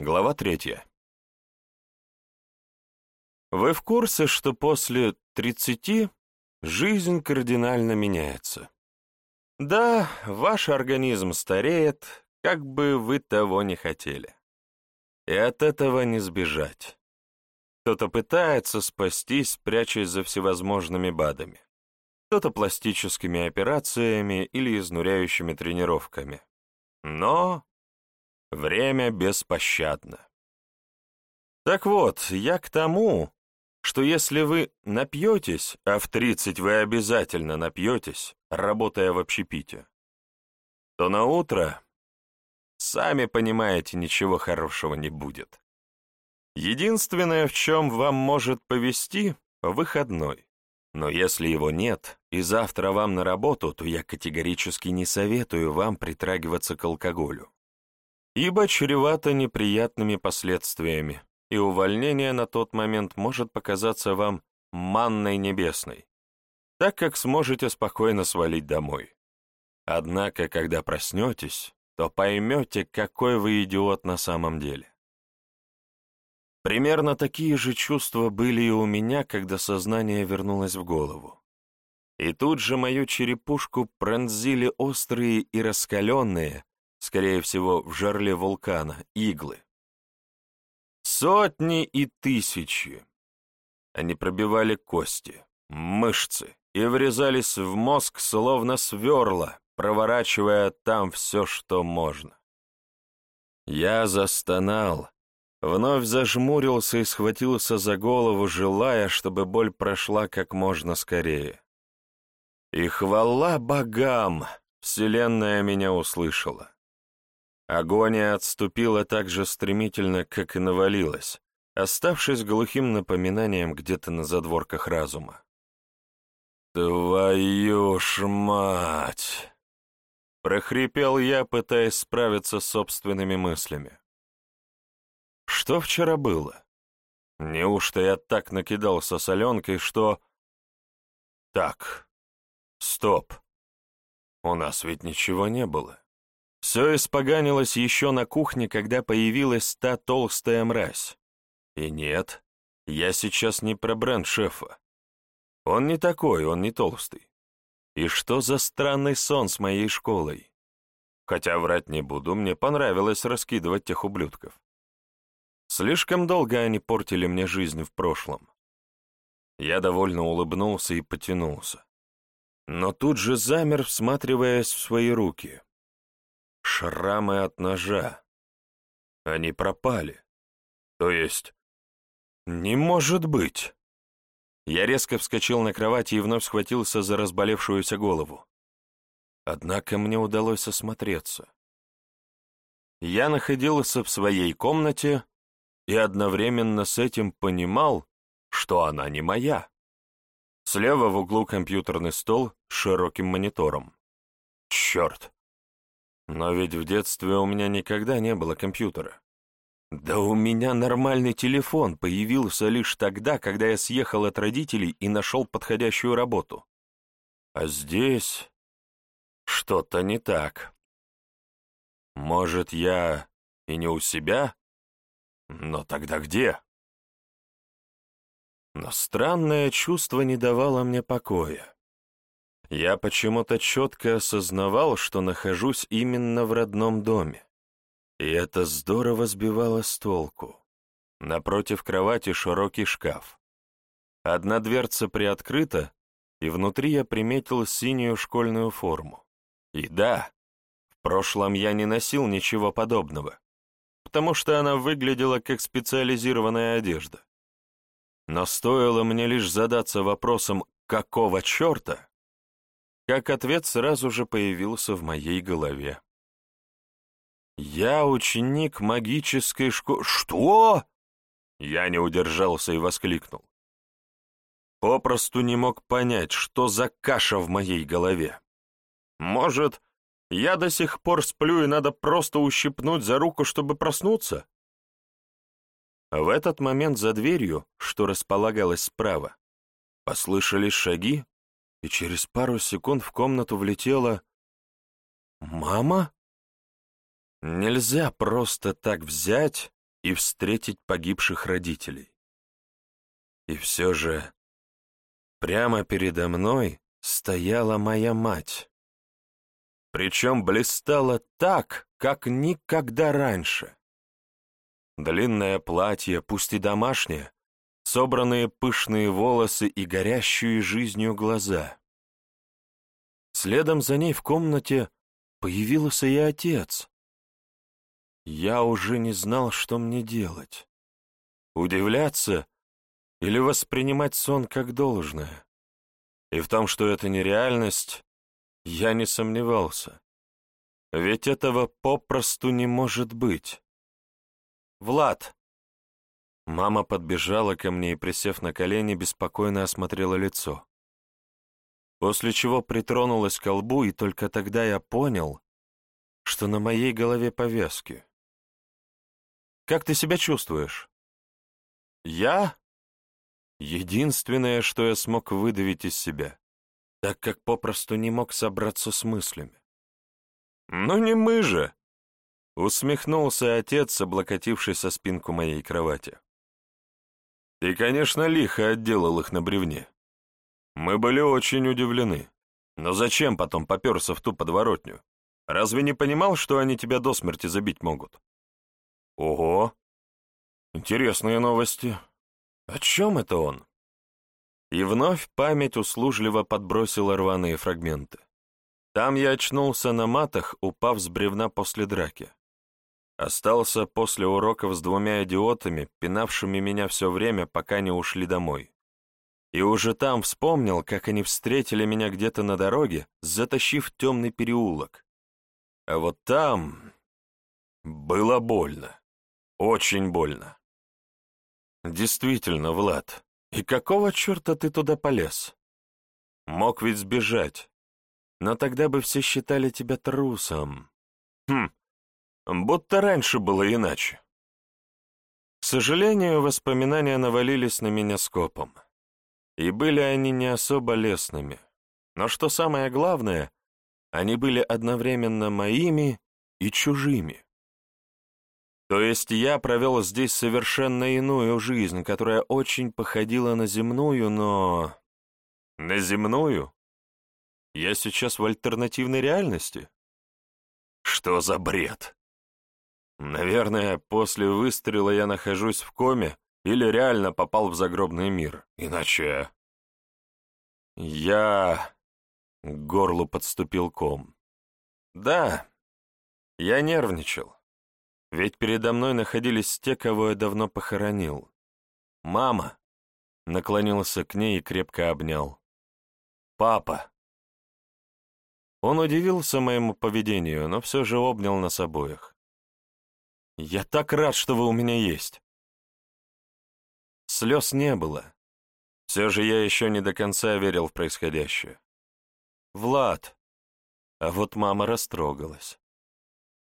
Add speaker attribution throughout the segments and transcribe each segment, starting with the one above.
Speaker 1: Глава третья. Вы в курсе, что после 30 жизнь кардинально меняется? Да, ваш организм стареет, как бы вы того не хотели. И от этого не сбежать. Кто-то пытается спастись, прячась за всевозможными БАДами. Кто-то пластическими операциями или изнуряющими тренировками. Но время беспощадно. Так вот, я к тому, что если вы напьетесь, а в 30 вы обязательно напьетесь, работая в общепите, то на утро, сами понимаете, ничего хорошего не будет. Единственное, в чем вам может повести, выходной. Но если его нет, и завтра вам на работу, то я категорически не советую вам притрагиваться к алкоголю, ибо чревато неприятными последствиями, и увольнение на тот момент может показаться вам манной небесной, так как сможете спокойно свалить домой. Однако, когда проснетесь, то поймете, какой вы идиот на самом деле. Примерно такие же чувства были и у меня, когда сознание вернулось в голову. И тут же мою черепушку пронзили острые и раскаленные, скорее всего, в жарле вулкана, иглы. Сотни и тысячи. Они пробивали кости, мышцы и врезались в мозг, словно сверла, проворачивая там все, что можно. Я застонал, вновь зажмурился и схватился за голову, желая, чтобы боль прошла как можно скорее. И хвала богам, Вселенная меня услышала. Агония отступила так же стремительно, как и навалилась, оставшись глухим напоминанием где-то на задворках разума. «Твою ж мать!» — прохрипел я, пытаясь справиться с собственными мыслями. Что вчера было? Неужто я так накидался соленкой, что... Так, стоп. У нас ведь ничего не было. Все испоганилось еще на кухне, когда появилась та толстая мразь. И нет, я сейчас не про бренд шефа. Он не такой, он не толстый. И что за странный сон с моей школой? Хотя врать не буду, мне понравилось раскидывать тех ублюдков. Слишком долго они портили мне жизнь в прошлом. Я довольно улыбнулся и потянулся. Но тут же замер, всматриваясь в свои руки. Шрамы от ножа. Они пропали. То есть... Не может быть! Я резко вскочил на кровати и вновь схватился за разболевшуюся голову. Однако мне удалось осмотреться. Я находился в своей комнате и одновременно с этим понимал, что она не моя. Слева в углу компьютерный стол с широким монитором. Черт! Но ведь в детстве у меня никогда не было компьютера. Да у меня нормальный телефон появился лишь тогда, когда я съехал от родителей и нашел подходящую работу. А здесь что-то не так. Может, я и не у себя? Но тогда где? Но странное чувство не давало мне покоя. Я почему-то четко осознавал, что нахожусь именно в родном доме. И это здорово сбивало с толку. Напротив кровати широкий шкаф. Одна дверца приоткрыта, и внутри я приметил синюю школьную форму. И да, в прошлом я не носил ничего подобного, потому что она выглядела как специализированная одежда. Но стоило мне лишь задаться вопросом «какого черта?», как ответ сразу же появился в моей голове. «Я ученик магической школы...» «Что?» Я не удержался и воскликнул. Попросту не мог понять, что за каша в моей голове. Может, я до сих пор сплю и надо просто ущипнуть за руку, чтобы проснуться? В этот момент за дверью, что располагалось справа, послышались шаги, и через пару секунд в комнату влетела... «Мама?» Нельзя просто так взять и встретить погибших родителей. И все же прямо передо мной стояла моя мать. Причем блистала так, как никогда раньше. Длинное платье, пусть и домашнее, собранные пышные волосы и горящие жизнью глаза. Следом за ней в комнате появился и отец. Я уже не знал, что мне делать. Удивляться или воспринимать сон как должное. И в том, что это не реальность, я не сомневался. Ведь этого попросту не может быть. «Влад!» Мама подбежала ко мне и, присев на колени, беспокойно осмотрела лицо. После чего притронулась к лбу, и только тогда я понял, что на моей голове повязки. «Как ты себя чувствуешь?» «Я?» Единственное, что я смог выдавить из себя, так как попросту не мог собраться с мыслями. «Ну не мы же!» — усмехнулся отец, облокотившись со спинку моей кровати. «Ты, конечно, лихо отделал их на бревне. Мы были очень удивлены. Но зачем потом поперся в ту подворотню? Разве не понимал, что они тебя до смерти забить могут?» «Ого! Интересные новости. О чем это он? И вновь память услужливо подбросила рваные фрагменты. Там я очнулся на матах, упав с бревна после драки. Остался после уроков с двумя идиотами, пинавшими меня все время, пока не ушли домой. И уже там вспомнил, как они встретили меня где-то на дороге, затащив темный переулок. А вот там было больно. Очень больно. Действительно, Влад, и какого черта ты туда полез? Мог ведь сбежать, но тогда бы все считали тебя трусом. Хм, будто раньше было иначе. К сожалению, воспоминания навалились на меня скопом. И были они не особо лестными. Но что самое главное, они были одновременно моими и чужими. То есть я провел здесь совершенно иную жизнь, которая очень походила на земную, но... На земную? Я сейчас в альтернативной реальности? Что за бред? Наверное, после выстрела я нахожусь в коме или реально попал в загробный мир, иначе... Я... К горлу подступил ком. Да, я нервничал. Ведь передо мной находились те, кого я давно похоронил. Мама наклонился к ней и крепко обнял. Папа. Он удивился моему поведению, но все же обнял нас обоих. «Я так рад, что вы у меня есть!» Слез не было. Все же я еще не до конца верил в происходящее. «Влад!» А вот мама растрогалась.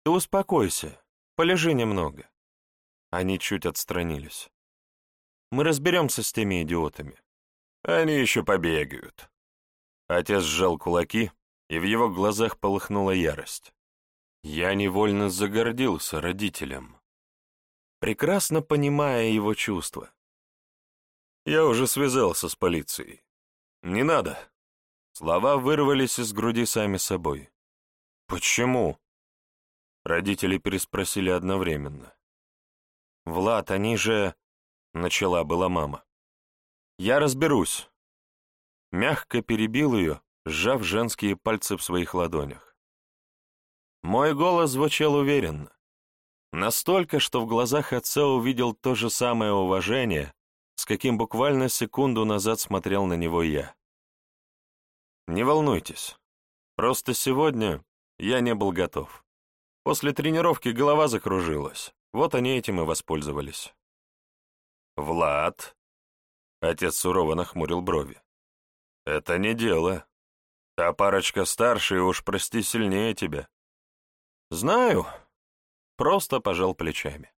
Speaker 1: «Ты успокойся. Полежи немного». Они чуть отстранились. «Мы разберемся с теми идиотами. Они еще побегают». Отец сжал кулаки, и в его глазах полыхнула ярость. Я невольно загордился родителям, прекрасно понимая его чувства. Я уже связался с полицией. «Не надо». Слова вырвались из груди сами собой. «Почему?» Родители переспросили одновременно. «Влад, они же...» — начала была мама. «Я разберусь». Мягко перебил ее, сжав женские пальцы в своих ладонях. Мой голос звучал уверенно. Настолько, что в глазах отца увидел то же самое уважение, с каким буквально секунду назад смотрел на него я. «Не волнуйтесь. Просто сегодня я не был готов». После тренировки голова закружилась. Вот они этим и воспользовались. «Влад?» — отец сурово нахмурил брови. «Это не дело. Та парочка старше уж, прости, сильнее тебя». «Знаю», — просто пожал плечами.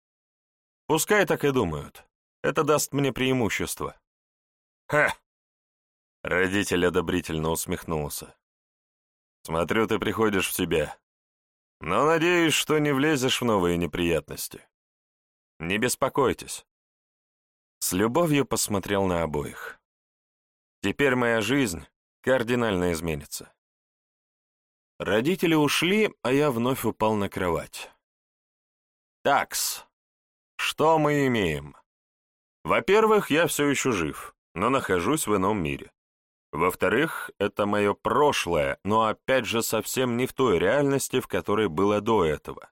Speaker 1: «Пускай так и думают. Это даст мне преимущество». «Ха!» Родитель одобрительно усмехнулся. «Смотрю, ты приходишь в себя. Но надеюсь, что не влезешь в новые неприятности. Не беспокойтесь. С любовью посмотрел на обоих. Теперь моя жизнь кардинально изменится. Родители ушли, а я вновь упал на кровать. Такс. Что мы имеем? Во-первых, я все еще жив, но нахожусь в ином мире. Во-вторых, это мое прошлое, но опять же совсем не в той реальности, в которой было до этого.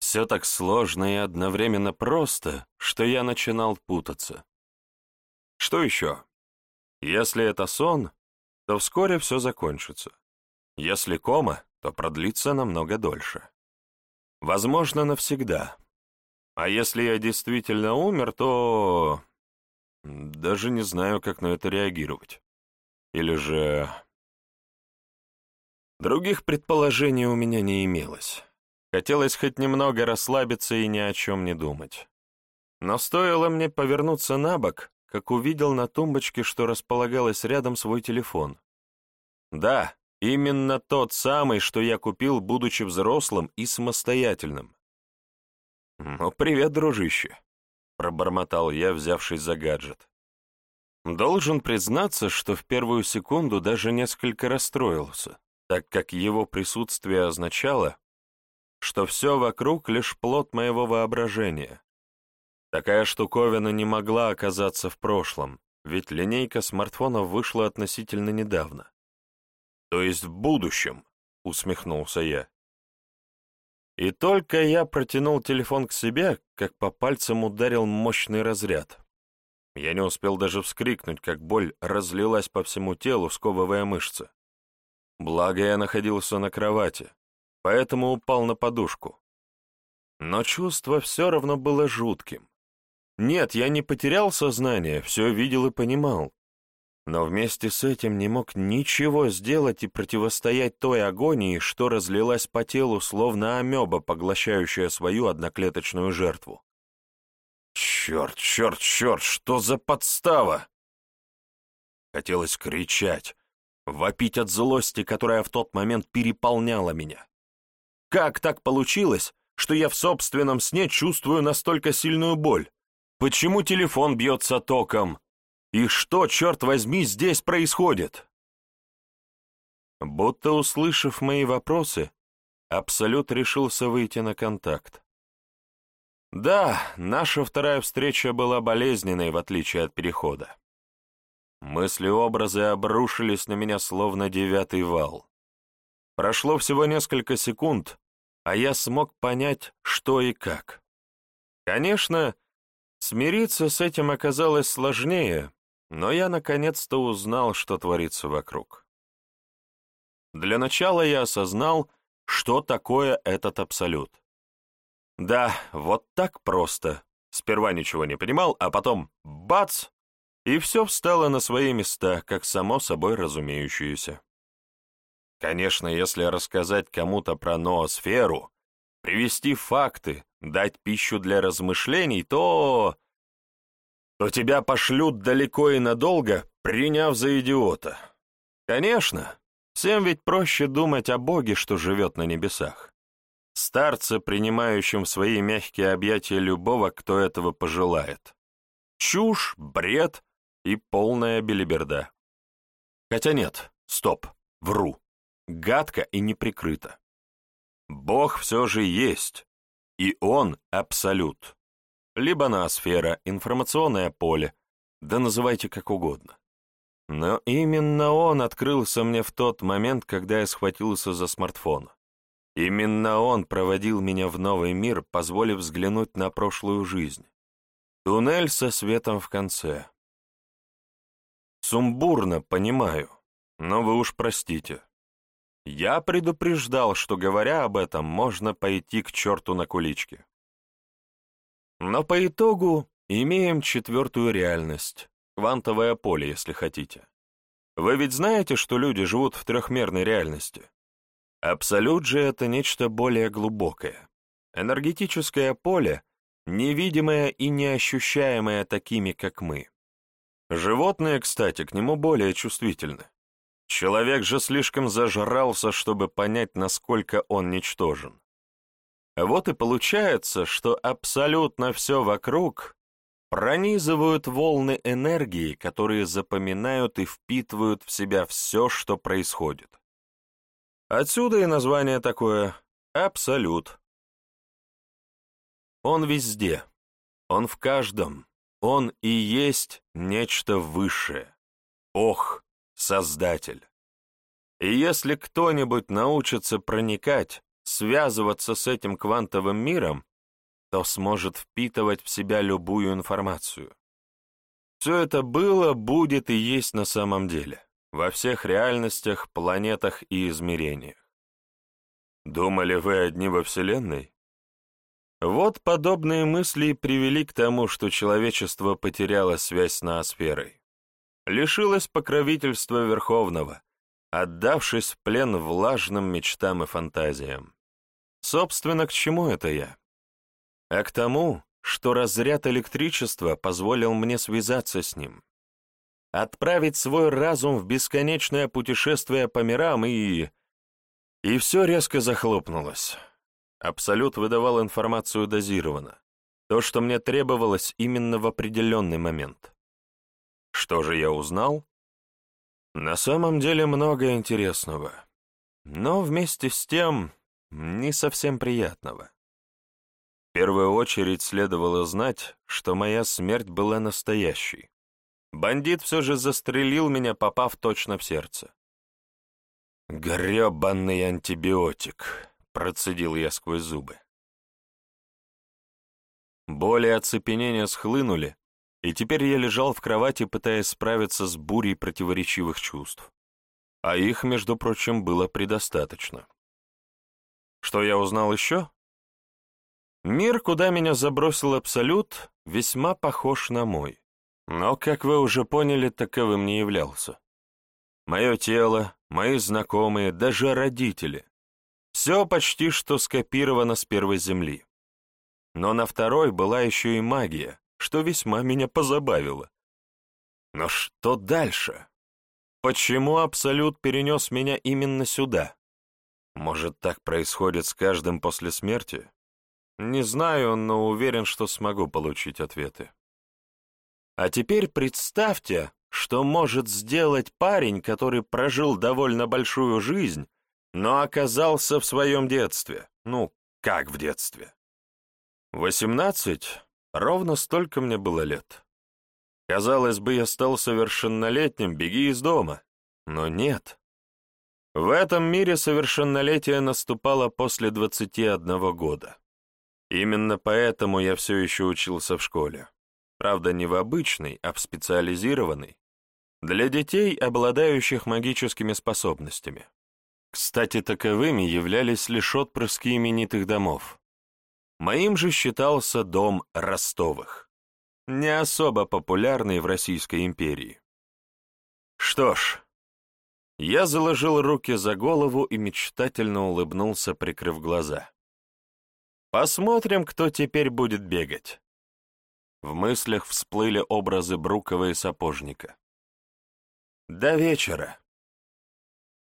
Speaker 1: Все так сложно и одновременно просто, что я начинал путаться. Что еще? Если это сон, то вскоре все закончится. Если кома, то продлится намного дольше. Возможно, навсегда. А если я действительно умер, то... Даже не знаю, как на это реагировать. Или же... Других предположений у меня не имелось. Хотелось хоть немного расслабиться и ни о чем не думать. Но стоило мне повернуться на бок, как увидел на тумбочке, что располагалось рядом свой телефон. Да, именно тот самый, что я купил, будучи взрослым и самостоятельным. «Ну, привет, дружище», — пробормотал я, взявшись за гаджет. Должен признаться, что в первую секунду даже несколько расстроился, так как его присутствие означало, что все вокруг лишь плод моего воображения. Такая штуковина не могла оказаться в прошлом, ведь линейка смартфонов вышла относительно недавно. То есть в будущем, усмехнулся я. И только я протянул телефон к себе, как по пальцам ударил мощный разряд. Я не успел даже вскрикнуть, как боль разлилась по всему телу, сковывая мышцы. Благо я находился на кровати, поэтому упал на подушку. Но чувство все равно было жутким. Нет, я не потерял сознание, все видел и понимал. Но вместе с этим не мог ничего сделать и противостоять той агонии, что разлилась по телу, словно амеба, поглощающая свою одноклеточную жертву. Черт, черт, черт, что за подстава? Хотелось кричать, вопить от злости, которая в тот момент переполняла меня. Как так получилось, что я в собственном сне чувствую настолько сильную боль? Почему телефон бьется током? И что, черт возьми, здесь происходит? Будто услышав мои вопросы, Абсолют решился выйти на контакт. Да, наша вторая встреча была болезненной, в отличие от перехода. Мысли-образы обрушились на меня словно девятый вал. Прошло всего несколько секунд, а я смог понять, что и как. Конечно, смириться с этим оказалось сложнее, но я наконец-то узнал, что творится вокруг. Для начала я осознал, что такое этот абсолют. Да, вот так просто. Сперва ничего не понимал, а потом — бац! И все встало на свои места, как само собой разумеющееся. Конечно, если рассказать кому-то про ноосферу, привести факты, дать пищу для размышлений, то... то тебя пошлют далеко и надолго, приняв за идиота. Конечно, всем ведь проще думать о Боге, что живет на небесах старца, принимающим в свои мягкие объятия любого, кто этого пожелает. Чушь, бред и полная белиберда. Хотя нет, стоп, вру. Гадко и неприкрыто. Бог все же есть, и Он — абсолют. Либо ноосфера, информационное поле, да называйте как угодно. Но именно он открылся мне в тот момент, когда я схватился за смартфон. Именно он проводил меня в новый мир, позволив взглянуть на прошлую жизнь. Туннель со светом в конце. Сумбурно, понимаю, но вы уж простите. Я предупреждал, что, говоря об этом, можно пойти к черту на куличке. Но по итогу имеем четвертую реальность, квантовое поле, если хотите. Вы ведь знаете, что люди живут в трехмерной реальности? Абсолют же это нечто более глубокое. Энергетическое поле, невидимое и неощущаемое такими, как мы. Животные, кстати, к нему более чувствительны. Человек же слишком зажрался, чтобы понять, насколько он ничтожен. Вот и получается, что абсолютно все вокруг пронизывают волны энергии, которые запоминают и впитывают в себя все, что происходит. Отсюда и название такое «Абсолют». Он везде, он в каждом, он и есть нечто высшее. Ох, Создатель! И если кто-нибудь научится проникать, связываться с этим квантовым миром, то сможет впитывать в себя любую информацию. Все это было, будет и есть на самом деле, во всех реальностях, планетах и измерениях. Думали вы одни во Вселенной? Вот подобные мысли привели к тому, что человечество потеряло связь с ноосферой. Лишилось покровительства Верховного, отдавшись в плен влажным мечтам и фантазиям. Собственно, к чему это я? А к тому, что разряд электричества позволил мне связаться с ним, отправить свой разум в бесконечное путешествие по мирам и... И все резко захлопнулось. Абсолют выдавал информацию дозированно. То, что мне требовалось именно в определенный момент. Что же я узнал? На самом деле много интересного. Но вместе с тем не совсем приятного. В первую очередь следовало знать, что моя смерть была настоящей. Бандит все же застрелил меня, попав точно в сердце. «Гребанный антибиотик», Процедил я сквозь зубы. Боли оцепенения схлынули, и теперь я лежал в кровати, пытаясь справиться с бурей противоречивых чувств. А их, между прочим, было предостаточно. Что я узнал еще? Мир, куда меня забросил Абсолют, весьма похож на мой. Но, как вы уже поняли, таковым не являлся. Мое тело, мои знакомые, даже родители все почти что скопировано с первой земли. Но на второй была еще и магия, что весьма меня позабавило. Но что дальше? Почему Абсолют перенес меня именно сюда? Может, так происходит с каждым после смерти? Не знаю, но уверен, что смогу получить ответы. А теперь представьте, что может сделать парень, который прожил довольно большую жизнь, но оказался в своем детстве. Ну, как в детстве? Восемнадцать? Ровно столько мне было лет. Казалось бы, я стал совершеннолетним, беги из дома. Но нет. В этом мире совершеннолетие наступало после двадцати одного года. Именно поэтому я все еще учился в школе. Правда, не в обычной, а в специализированной. Для детей, обладающих магическими способностями. Кстати, таковыми являлись лишь отпрыски именитых домов. Моим же считался дом Ростовых, не особо популярный в Российской империи. Что ж, я заложил руки за голову и мечтательно улыбнулся, прикрыв глаза. Посмотрим, кто теперь будет бегать. В мыслях всплыли образы Брукова и Сапожника. До вечера.